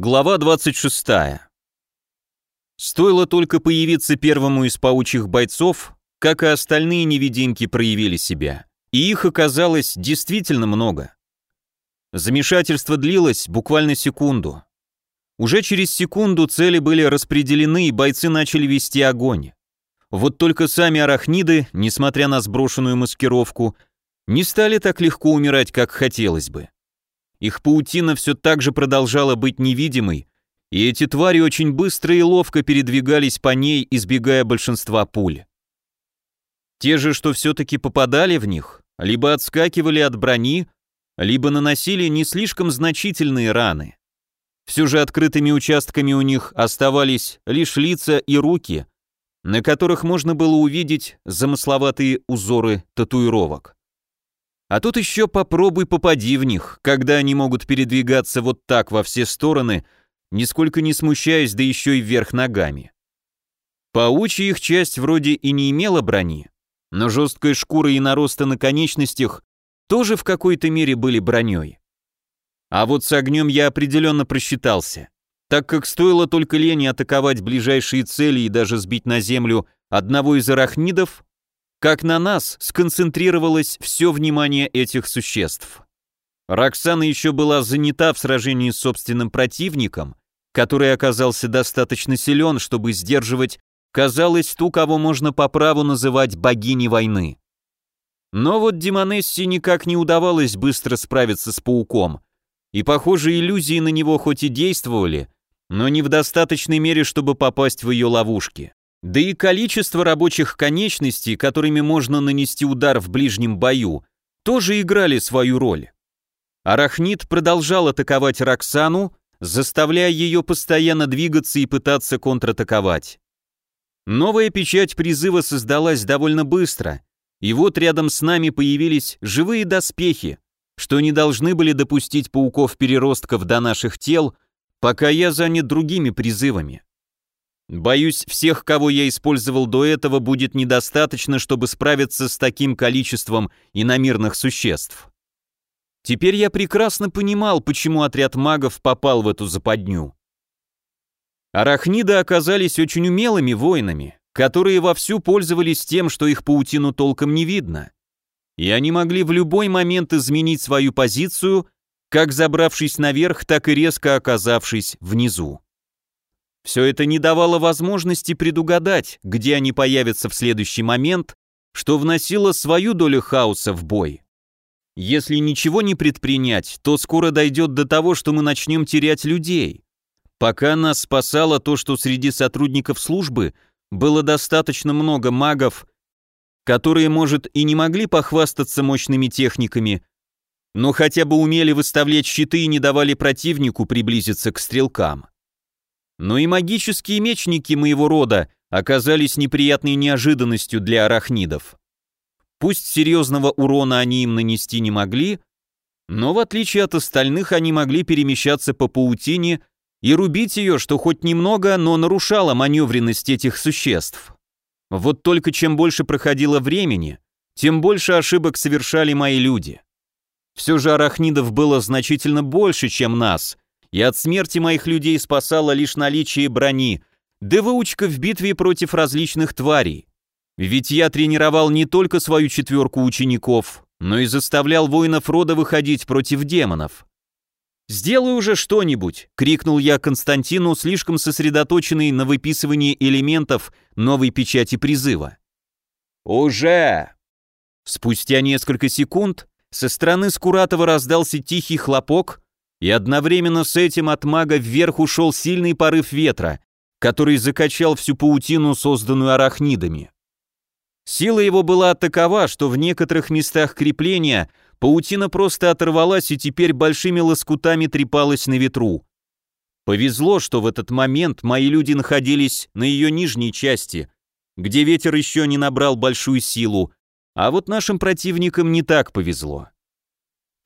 Глава 26. Стоило только появиться первому из паучьих бойцов, как и остальные невидимки проявили себя. И их оказалось действительно много. Замешательство длилось буквально секунду. Уже через секунду цели были распределены, и бойцы начали вести огонь. Вот только сами арахниды, несмотря на сброшенную маскировку, не стали так легко умирать, как хотелось бы. Их паутина все так же продолжала быть невидимой, и эти твари очень быстро и ловко передвигались по ней, избегая большинства пуль. Те же, что все-таки попадали в них, либо отскакивали от брони, либо наносили не слишком значительные раны. Все же открытыми участками у них оставались лишь лица и руки, на которых можно было увидеть замысловатые узоры татуировок. А тут еще попробуй попади в них, когда они могут передвигаться вот так во все стороны, нисколько не смущаясь, да еще и вверх ногами. Паучья их часть вроде и не имела брони, но жесткая шкура и наросты на конечностях тоже в какой-то мере были броней. А вот с огнем я определенно просчитался, так как стоило только лени атаковать ближайшие цели и даже сбить на землю одного из арахнидов, как на нас сконцентрировалось все внимание этих существ. Роксана еще была занята в сражении с собственным противником, который оказался достаточно силен, чтобы сдерживать, казалось, ту, кого можно по праву называть богиней войны. Но вот Демонессе никак не удавалось быстро справиться с пауком, и, похоже, иллюзии на него хоть и действовали, но не в достаточной мере, чтобы попасть в ее ловушки. Да и количество рабочих конечностей, которыми можно нанести удар в ближнем бою, тоже играли свою роль. Арахнит продолжал атаковать Роксану, заставляя ее постоянно двигаться и пытаться контратаковать. Новая печать призыва создалась довольно быстро, и вот рядом с нами появились живые доспехи, что не должны были допустить пауков-переростков до наших тел, пока я занят другими призывами. Боюсь, всех, кого я использовал до этого, будет недостаточно, чтобы справиться с таким количеством иномирных существ. Теперь я прекрасно понимал, почему отряд магов попал в эту западню. Арахниды оказались очень умелыми воинами, которые вовсю пользовались тем, что их паутину толком не видно. И они могли в любой момент изменить свою позицию, как забравшись наверх, так и резко оказавшись внизу. Все это не давало возможности предугадать, где они появятся в следующий момент, что вносило свою долю хаоса в бой. Если ничего не предпринять, то скоро дойдет до того, что мы начнем терять людей. Пока нас спасало то, что среди сотрудников службы было достаточно много магов, которые, может, и не могли похвастаться мощными техниками, но хотя бы умели выставлять щиты и не давали противнику приблизиться к стрелкам. Но и магические мечники моего рода оказались неприятной неожиданностью для арахнидов. Пусть серьезного урона они им нанести не могли, но в отличие от остальных они могли перемещаться по паутине и рубить ее, что хоть немного, но нарушало маневренность этих существ. Вот только чем больше проходило времени, тем больше ошибок совершали мои люди. Все же арахнидов было значительно больше, чем нас, и от смерти моих людей спасало лишь наличие брони, да выучка в битве против различных тварей. Ведь я тренировал не только свою четверку учеников, но и заставлял воинов рода выходить против демонов. «Сделай уже что-нибудь!» — крикнул я Константину, слишком сосредоточенный на выписывании элементов новой печати призыва. «Уже!» Спустя несколько секунд со стороны Скуратова раздался тихий хлопок, и одновременно с этим от мага вверх ушел сильный порыв ветра, который закачал всю паутину, созданную арахнидами. Сила его была такова, что в некоторых местах крепления паутина просто оторвалась и теперь большими лоскутами трепалась на ветру. Повезло, что в этот момент мои люди находились на ее нижней части, где ветер еще не набрал большую силу, а вот нашим противникам не так повезло.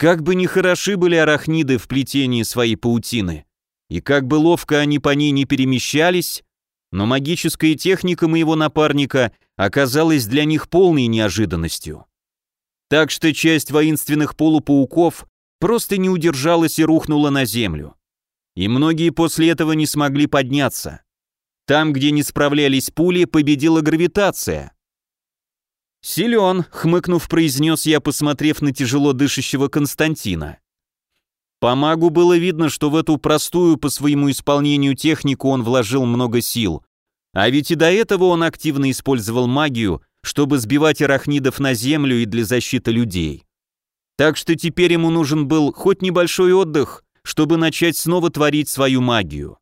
Как бы ни хороши были арахниды в плетении своей паутины, и как бы ловко они по ней не перемещались, но магическая техника моего напарника оказалась для них полной неожиданностью. Так что часть воинственных полупауков просто не удержалась и рухнула на землю. и многие после этого не смогли подняться. Там, где не справлялись пули, победила гравитация. «Силен», — хмыкнув, произнес я, посмотрев на тяжело дышащего Константина. По магу было видно, что в эту простую по своему исполнению технику он вложил много сил. А ведь и до этого он активно использовал магию, чтобы сбивать арахнидов на землю и для защиты людей. Так что теперь ему нужен был хоть небольшой отдых, чтобы начать снова творить свою магию.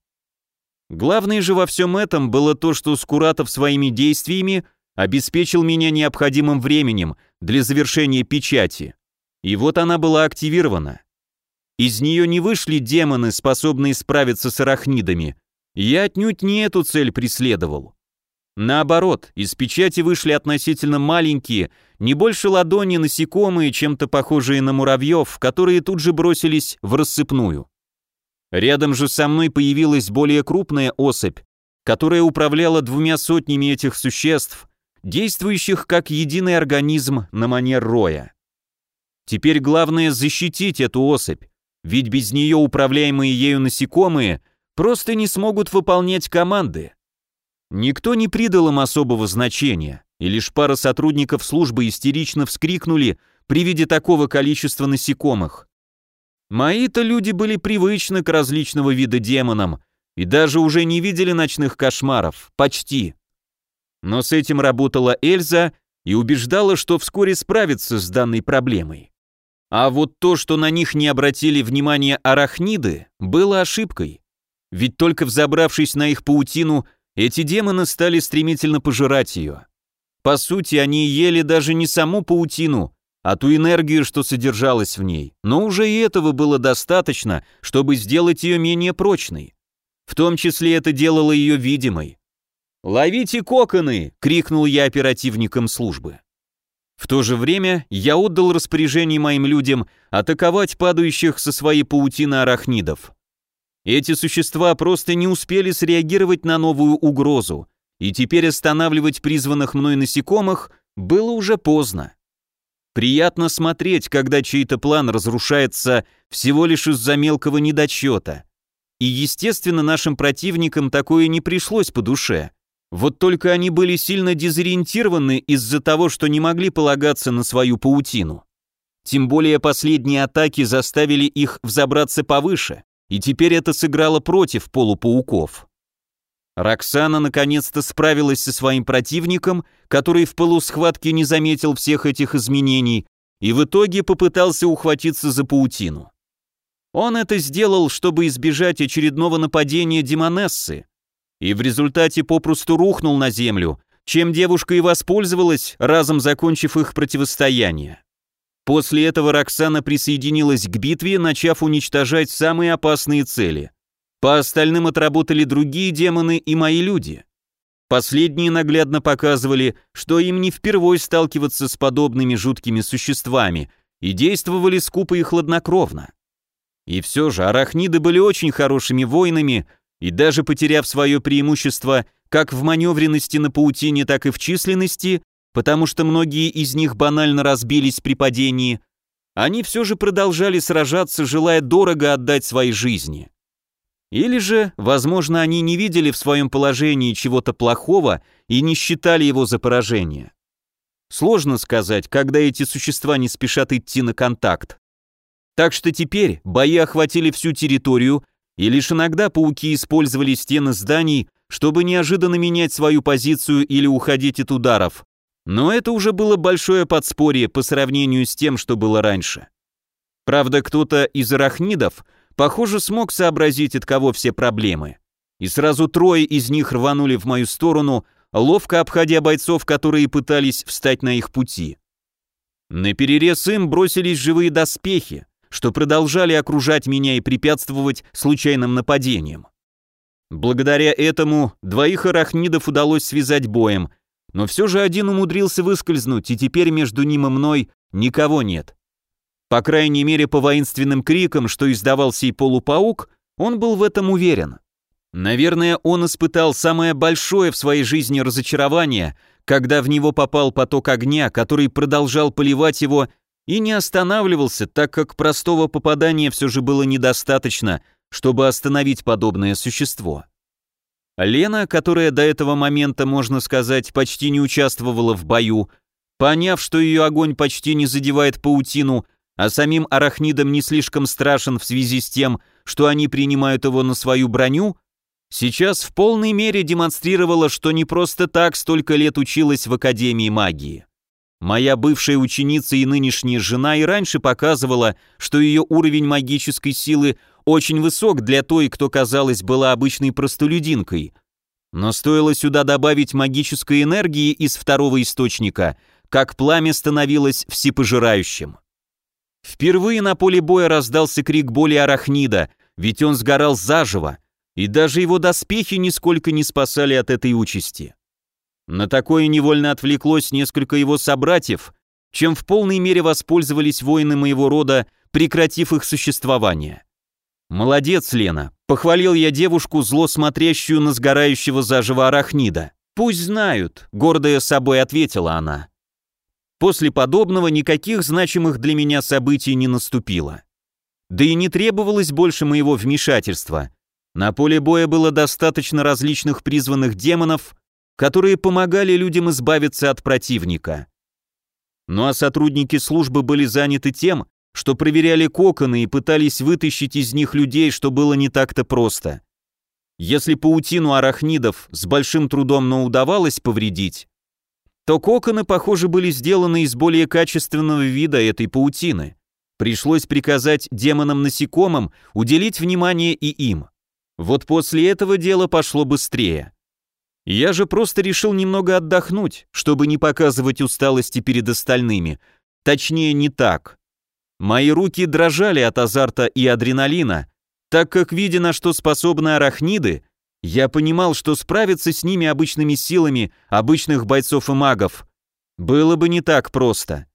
Главное же во всем этом было то, что Скуратов своими действиями обеспечил меня необходимым временем для завершения печати. И вот она была активирована. Из нее не вышли демоны, способные справиться с арахнидами. Я отнюдь не эту цель преследовал. Наоборот, из печати вышли относительно маленькие, не больше ладони насекомые, чем-то похожие на муравьев, которые тут же бросились в рассыпную. Рядом же со мной появилась более крупная особь, которая управляла двумя сотнями этих существ, действующих как единый организм на манер роя. Теперь главное защитить эту особь, ведь без нее управляемые ею насекомые просто не смогут выполнять команды. Никто не придал им особого значения, и лишь пара сотрудников службы истерично вскрикнули при виде такого количества насекомых. Мои-то люди были привычны к различного вида демонам и даже уже не видели ночных кошмаров, почти. Но с этим работала Эльза и убеждала, что вскоре справится с данной проблемой. А вот то, что на них не обратили внимания арахниды, было ошибкой. Ведь только взобравшись на их паутину, эти демоны стали стремительно пожирать ее. По сути, они ели даже не саму паутину, а ту энергию, что содержалась в ней. Но уже и этого было достаточно, чтобы сделать ее менее прочной. В том числе это делало ее видимой. «Ловите коконы!» — крикнул я оперативникам службы. В то же время я отдал распоряжение моим людям атаковать падающих со своей паутины арахнидов. Эти существа просто не успели среагировать на новую угрозу, и теперь останавливать призванных мной насекомых было уже поздно. Приятно смотреть, когда чей-то план разрушается всего лишь из-за мелкого недочета. И, естественно, нашим противникам такое не пришлось по душе. Вот только они были сильно дезориентированы из-за того, что не могли полагаться на свою паутину. Тем более последние атаки заставили их взобраться повыше, и теперь это сыграло против полупауков. Роксана наконец-то справилась со своим противником, который в полусхватке не заметил всех этих изменений и в итоге попытался ухватиться за паутину. Он это сделал, чтобы избежать очередного нападения демонессы, и в результате попросту рухнул на землю, чем девушка и воспользовалась, разом закончив их противостояние. После этого Роксана присоединилась к битве, начав уничтожать самые опасные цели. По остальным отработали другие демоны и мои люди. Последние наглядно показывали, что им не впервой сталкиваться с подобными жуткими существами, и действовали скупо и хладнокровно. И все же арахниды были очень хорошими воинами, и даже потеряв свое преимущество как в маневренности на паутине, так и в численности, потому что многие из них банально разбились при падении, они все же продолжали сражаться, желая дорого отдать свои жизни. Или же, возможно, они не видели в своем положении чего-то плохого и не считали его за поражение. Сложно сказать, когда эти существа не спешат идти на контакт. Так что теперь бои охватили всю территорию, и лишь иногда пауки использовали стены зданий, чтобы неожиданно менять свою позицию или уходить от ударов. Но это уже было большое подспорье по сравнению с тем, что было раньше. Правда, кто-то из арахнидов – Похоже, смог сообразить, от кого все проблемы. И сразу трое из них рванули в мою сторону, ловко обходя бойцов, которые пытались встать на их пути. На перерез им бросились живые доспехи, что продолжали окружать меня и препятствовать случайным нападениям. Благодаря этому двоих арахнидов удалось связать боем, но все же один умудрился выскользнуть, и теперь между ним и мной никого нет. По крайней мере, по воинственным крикам, что издавал сей полупаук, он был в этом уверен. Наверное, он испытал самое большое в своей жизни разочарование, когда в него попал поток огня, который продолжал поливать его и не останавливался, так как простого попадания все же было недостаточно, чтобы остановить подобное существо. Лена, которая до этого момента, можно сказать, почти не участвовала в бою, поняв, что ее огонь почти не задевает паутину, а самим арахнидам не слишком страшен в связи с тем, что они принимают его на свою броню, сейчас в полной мере демонстрировала, что не просто так столько лет училась в Академии магии. Моя бывшая ученица и нынешняя жена и раньше показывала, что ее уровень магической силы очень высок для той, кто, казалось, была обычной простолюдинкой. Но стоило сюда добавить магической энергии из второго источника, как пламя становилось всепожирающим. Впервые на поле боя раздался крик боли арахнида, ведь он сгорал заживо, и даже его доспехи нисколько не спасали от этой участи. На такое невольно отвлеклось несколько его собратьев, чем в полной мере воспользовались воины моего рода, прекратив их существование. «Молодец, Лена!» — похвалил я девушку, зло смотрящую на сгорающего заживо арахнида. «Пусть знают», — гордая собой ответила она. После подобного никаких значимых для меня событий не наступило. Да и не требовалось больше моего вмешательства. На поле боя было достаточно различных призванных демонов, которые помогали людям избавиться от противника. Ну а сотрудники службы были заняты тем, что проверяли коконы и пытались вытащить из них людей, что было не так-то просто. Если паутину арахнидов с большим трудом, но удавалось повредить, то коконы, похоже, были сделаны из более качественного вида этой паутины. Пришлось приказать демонам-насекомым уделить внимание и им. Вот после этого дело пошло быстрее. Я же просто решил немного отдохнуть, чтобы не показывать усталости перед остальными. Точнее, не так. Мои руки дрожали от азарта и адреналина, так как, видя на что способны арахниды, я понимал, что справиться с ними обычными силами обычных бойцов и магов было бы не так просто.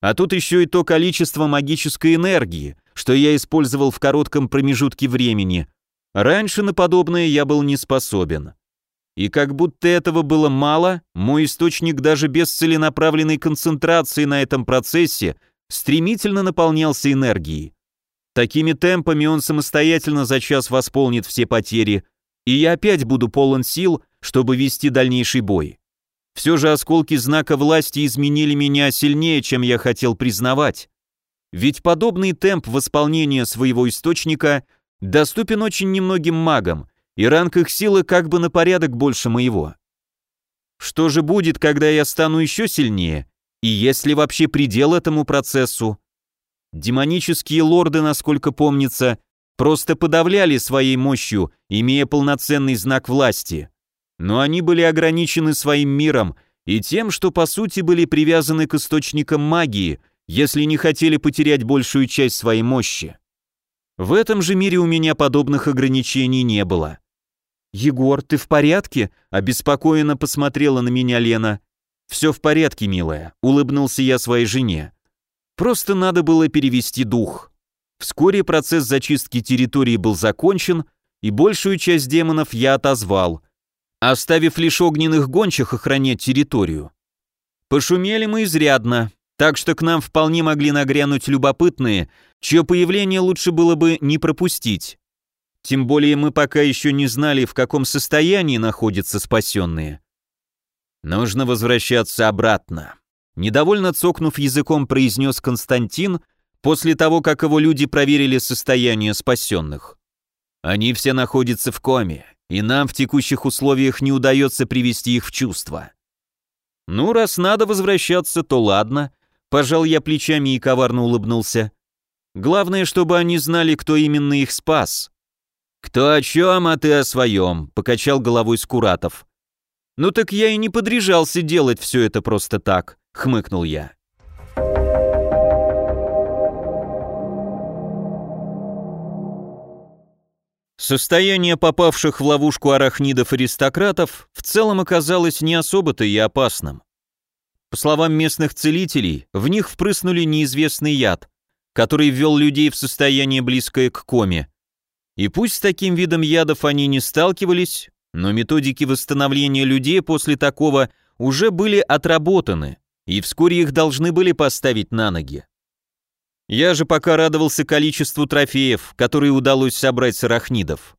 А тут еще и то количество магической энергии, что я использовал в коротком промежутке времени. Раньше на подобное я был не способен. И как будто этого было мало, мой источник даже без целенаправленной концентрации на этом процессе стремительно наполнялся энергией. Такими темпами он самостоятельно за час восполнит все потери, и я опять буду полон сил, чтобы вести дальнейший бой. Все же осколки знака власти изменили меня сильнее, чем я хотел признавать. Ведь подобный темп восполнения своего источника доступен очень немногим магам, и ранг их силы как бы на порядок больше моего. Что же будет, когда я стану еще сильнее? И есть ли вообще предел этому процессу? Демонические лорды, насколько помнится, просто подавляли своей мощью, имея полноценный знак власти. Но они были ограничены своим миром и тем, что по сути были привязаны к источникам магии, если не хотели потерять большую часть своей мощи. В этом же мире у меня подобных ограничений не было. «Егор, ты в порядке?» — обеспокоенно посмотрела на меня Лена. «Все в порядке, милая», — улыбнулся я своей жене. «Просто надо было перевести дух». Вскоре процесс зачистки территории был закончен, и большую часть демонов я отозвал, оставив лишь огненных гончих охранять территорию. Пошумели мы изрядно, так что к нам вполне могли нагрянуть любопытные, чье появление лучше было бы не пропустить. Тем более мы пока еще не знали, в каком состоянии находятся спасенные. Нужно возвращаться обратно. Недовольно цокнув языком, произнес Константин после того, как его люди проверили состояние спасенных. Они все находятся в коме, и нам в текущих условиях не удается привести их в чувство. Ну, раз надо возвращаться, то ладно. Пожал я плечами и коварно улыбнулся. Главное, чтобы они знали, кто именно их спас. «Кто о чем, а ты о своем», — покачал головой Скуратов. «Ну так я и не подряжался делать все это просто так», — хмыкнул я. Состояние попавших в ловушку арахнидов-аристократов в целом оказалось не особо-то и опасным. По словам местных целителей, в них впрыснули неизвестный яд, который ввел людей в состояние близкое к коме, и пусть с таким видом ядов они не сталкивались, но методики восстановления людей после такого уже были отработаны, и вскоре их должны были поставить на ноги. Я же пока радовался количеству трофеев, которые удалось собрать с арахнидов.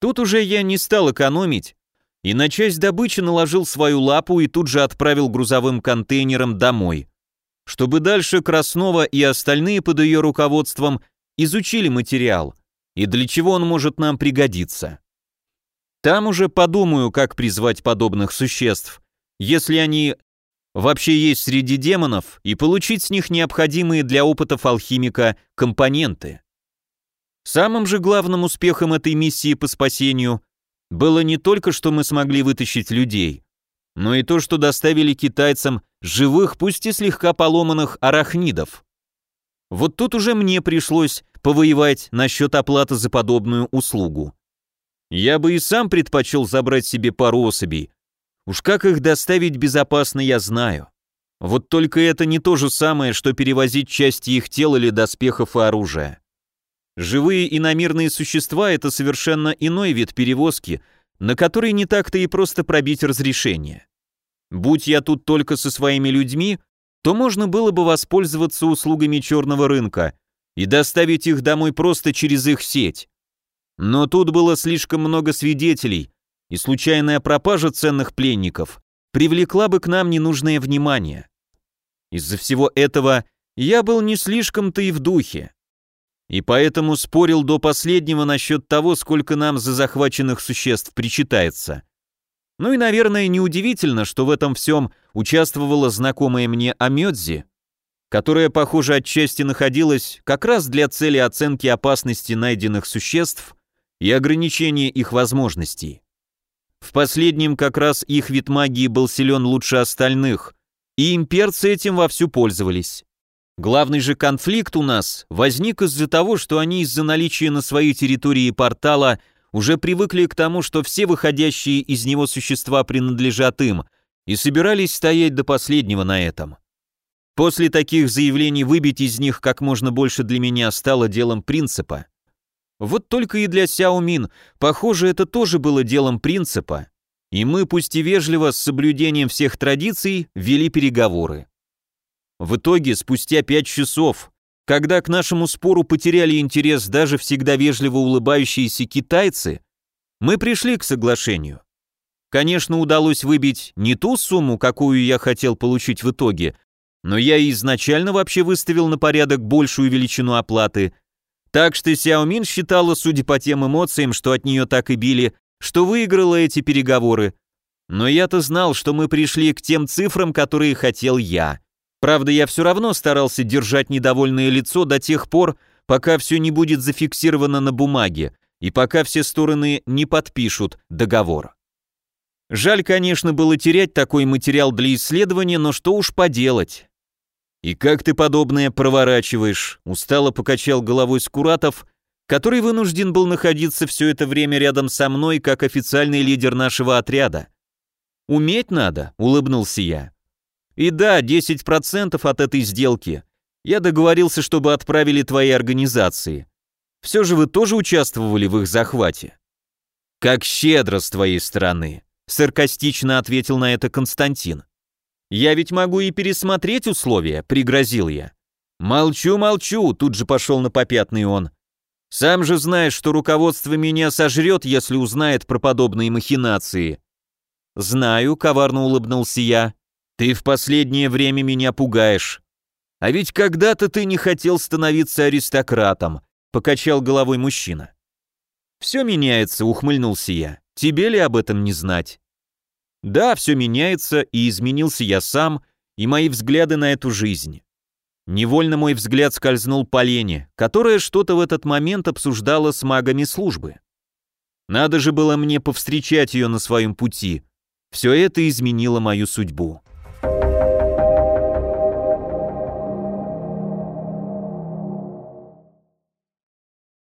Тут уже я не стал экономить, и на часть добычи наложил свою лапу и тут же отправил грузовым контейнером домой, чтобы дальше Краснова и остальные под ее руководством изучили материал и для чего он может нам пригодиться. Там уже подумаю, как призвать подобных существ, если они вообще есть среди демонов, и получить с них необходимые для опытов алхимика компоненты. Самым же главным успехом этой миссии по спасению было не только, что мы смогли вытащить людей, но и то, что доставили китайцам живых, пусть и слегка поломанных арахнидов. Вот тут уже мне пришлось повоевать насчет оплаты за подобную услугу. Я бы и сам предпочел забрать себе пару особей. Уж как их доставить безопасно, я знаю. Вот только это не то же самое, что перевозить части их тел или доспехов и оружия. Живые иномирные существа — это совершенно иной вид перевозки, на который не так-то и просто пробить разрешение. Будь я тут только со своими людьми, то можно было бы воспользоваться услугами черного рынка и доставить их домой просто через их сеть. Но тут было слишком много свидетелей, и случайная пропажа ценных пленников привлекла бы к нам ненужное внимание. Из-за всего этого я был не слишком-то и в духе. И поэтому спорил до последнего насчет того, сколько нам за захваченных существ причитается. Ну и, наверное, неудивительно, что в этом всем участвовала знакомая мне Амёдзи, которая, похоже, отчасти находилась как раз для цели оценки опасности найденных существ и ограничения их возможностей. В последнем как раз их вид магии был силен лучше остальных, и имперцы этим вовсю пользовались. Главный же конфликт у нас возник из-за того, что они из-за наличия на своей территории портала уже привыкли к тому, что все выходящие из него существа принадлежат им, и собирались стоять до последнего на этом. После таких заявлений выбить из них как можно больше для меня стало делом принципа. Вот только и для Сяо Мин, похоже, это тоже было делом принципа, и мы, пусть и вежливо, с соблюдением всех традиций, вели переговоры. В итоге, спустя пять часов, когда к нашему спору потеряли интерес даже всегда вежливо улыбающиеся китайцы, мы пришли к соглашению. Конечно, удалось выбить не ту сумму, какую я хотел получить в итоге, но я изначально вообще выставил на порядок большую величину оплаты – так что Сяомин считала, судя по тем эмоциям, что от нее так и били, что выиграла эти переговоры. Но я-то знал, что мы пришли к тем цифрам, которые хотел я. Правда, я все равно старался держать недовольное лицо до тех пор, пока все не будет зафиксировано на бумаге и пока все стороны не подпишут договор. Жаль, конечно, было терять такой материал для исследования, но что уж поделать. «И как ты подобное проворачиваешь?» — устало покачал головой Скуратов, который вынужден был находиться все это время рядом со мной, как официальный лидер нашего отряда. «Уметь надо», — улыбнулся я. «И да, 10% от этой сделки. Я договорился, чтобы отправили твои организации. Все же вы тоже участвовали в их захвате». «Как щедро с твоей стороны», — саркастично ответил на это Константин. «Я ведь могу и пересмотреть условия», — пригрозил я. «Молчу, молчу», — тут же пошел на попятный он. «Сам же знаешь, что руководство меня сожрет, если узнает про подобные махинации». «Знаю», — коварно улыбнулся я. «Ты в последнее время меня пугаешь». «А ведь когда-то ты не хотел становиться аристократом», — покачал головой мужчина. «Все меняется», — ухмыльнулся я. «Тебе ли об этом не знать?» Да, все меняется, и изменился я сам, и мои взгляды на эту жизнь. Невольно мой взгляд скользнул по Лене, которая что-то в этот момент обсуждала с магами службы. Надо же было мне повстречать ее на своем пути. Все это изменило мою судьбу.